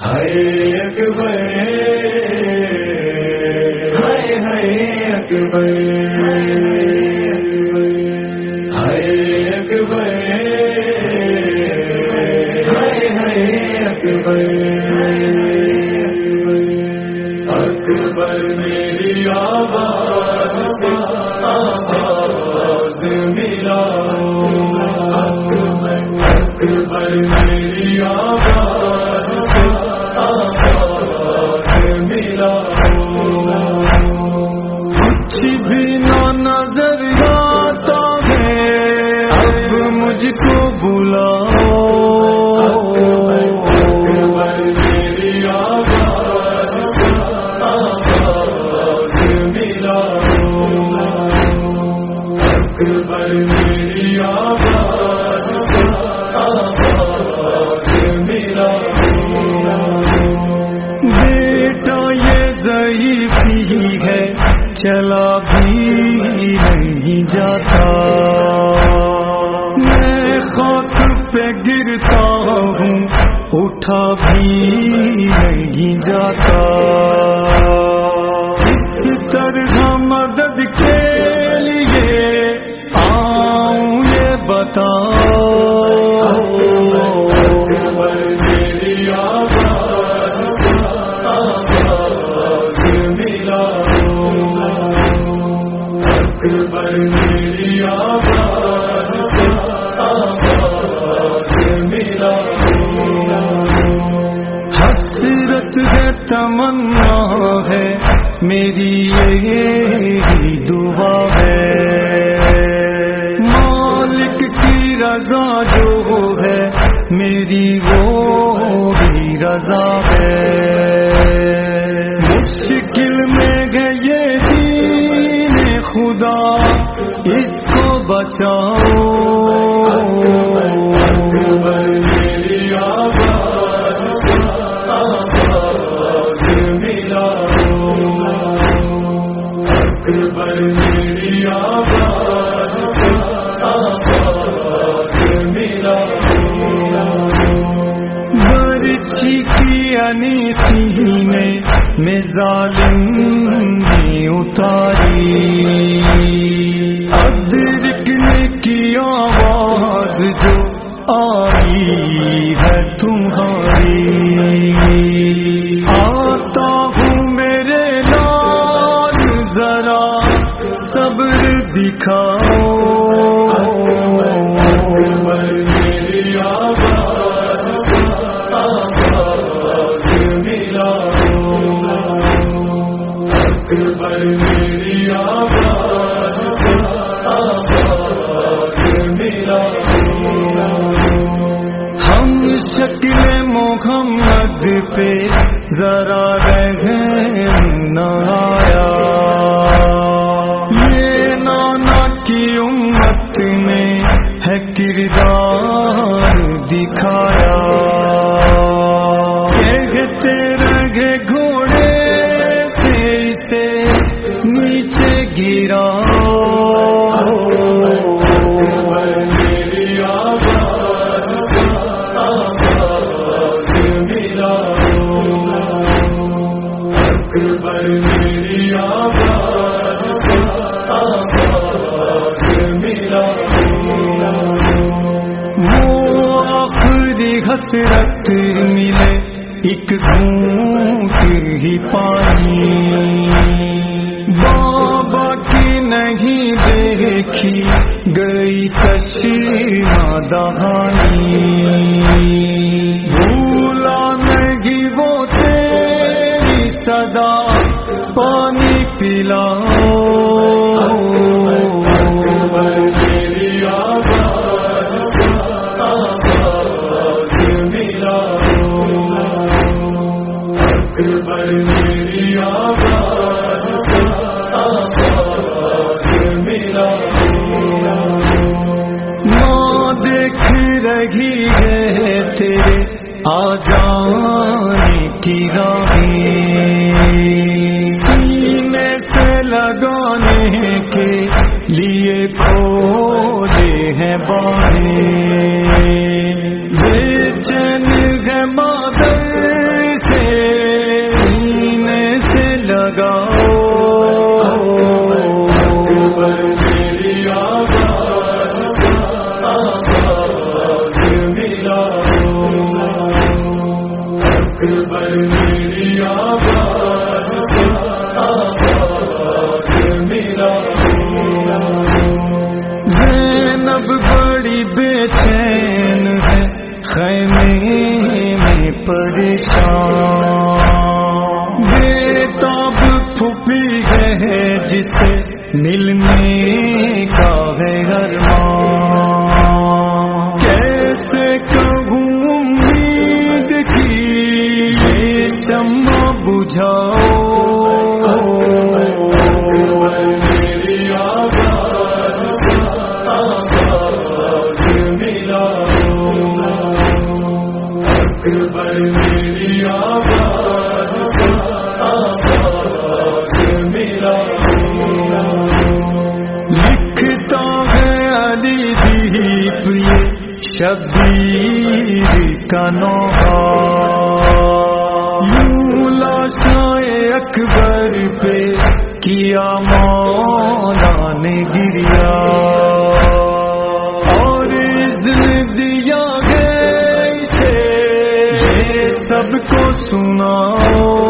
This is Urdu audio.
ہائے اکبر ہائے ہائے اکبر ہائے اکبر ہائے ہائے اکبر اکبر میری آواز آواز ملا۔ اکبر میری آواز۔ ملا کچھ بھی نہ نظر آتا ہے اب مجھ کو بلاؤ میری آواز چلا بھی نہیں جاتا۔ میں خاک پہ گرتا ہوں، اٹھا بھی نہیں جاتا۔ اس طرح مدد اکبر میری آواز آواز ملا حسرت ہے تمنا ہے، میری یہی دعا ہے۔ مالک کی رضا جو ہے، میری وہ بھی رضا ہے۔ مشکل میں گئے خدا اس کو بچاؤ۔ اکبر کی انی سینے میں ظالم نے اتاری۔ ادرکنے کی آواز جو آئی ہے تمہاری؟ آتا ہوں میرے لال، ذرا صبر دکھاؤ۔ پہ ذرا رحم نہ آیا۔ یہ نانا کی امت میں ہے کردار دکھایا۔ کہتے رہے گھوڑے سے نیچے گرا۔ حسرت ملے ایک گھونٹ ہی پانی۔ بابا کی نہیں دیکھی گئی کشینا دہانی۔ بھولا نہیں وہ تیری صدا پانی پلاؤ۔ آ جانے کی راہیں۔ سینے سے لگانے کے لیے کھولے ہیں باہیں۔ زینب بڑی بے چین ہے خیمے میں پریشان۔ بے تاب پھپی ہے جسے ملنے کا ہے ارمان کیسے کہوں امید کی، یہ شمع بجھاؤ شبیر کا یوں لاشائے اکبر پہ کیا مولا نے گریا۔ اور اذن دیا ہے اسے، یہ سب کو سناؤ۔